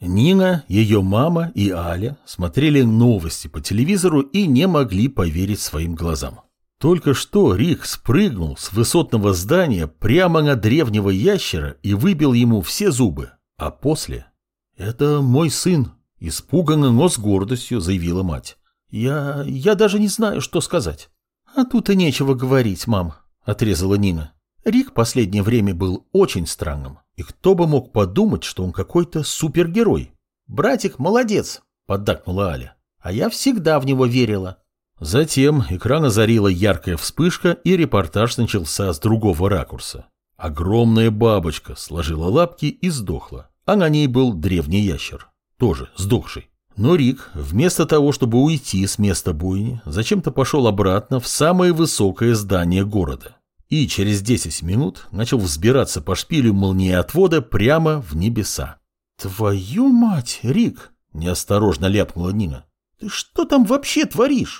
Нина, ее мама и Аля смотрели новости по телевизору и не могли поверить своим глазам. Только что Рик спрыгнул с высотного здания прямо на древнего ящера и выбил ему все зубы. А после... «Это мой сын», — испуганно, но с гордостью заявила мать. «Я... я даже не знаю, что сказать». «А тут и нечего говорить, мам», — отрезала Нина. Рик последнее время был очень странным. И кто бы мог подумать, что он какой-то супергерой? «Братик молодец», — поддакнула Аля. «А я всегда в него верила». Затем экран озарила яркая вспышка, и репортаж начался с другого ракурса. Огромная бабочка сложила лапки и сдохла, а на ней был древний ящер, тоже сдохший. Но Рик, вместо того, чтобы уйти с места бойни, зачем-то пошел обратно в самое высокое здание города и через 10 минут начал взбираться по шпилю молниеотвода прямо в небеса. «Твою мать, Рик!» – неосторожно ляпнула Нина. «Ты что там вообще творишь?»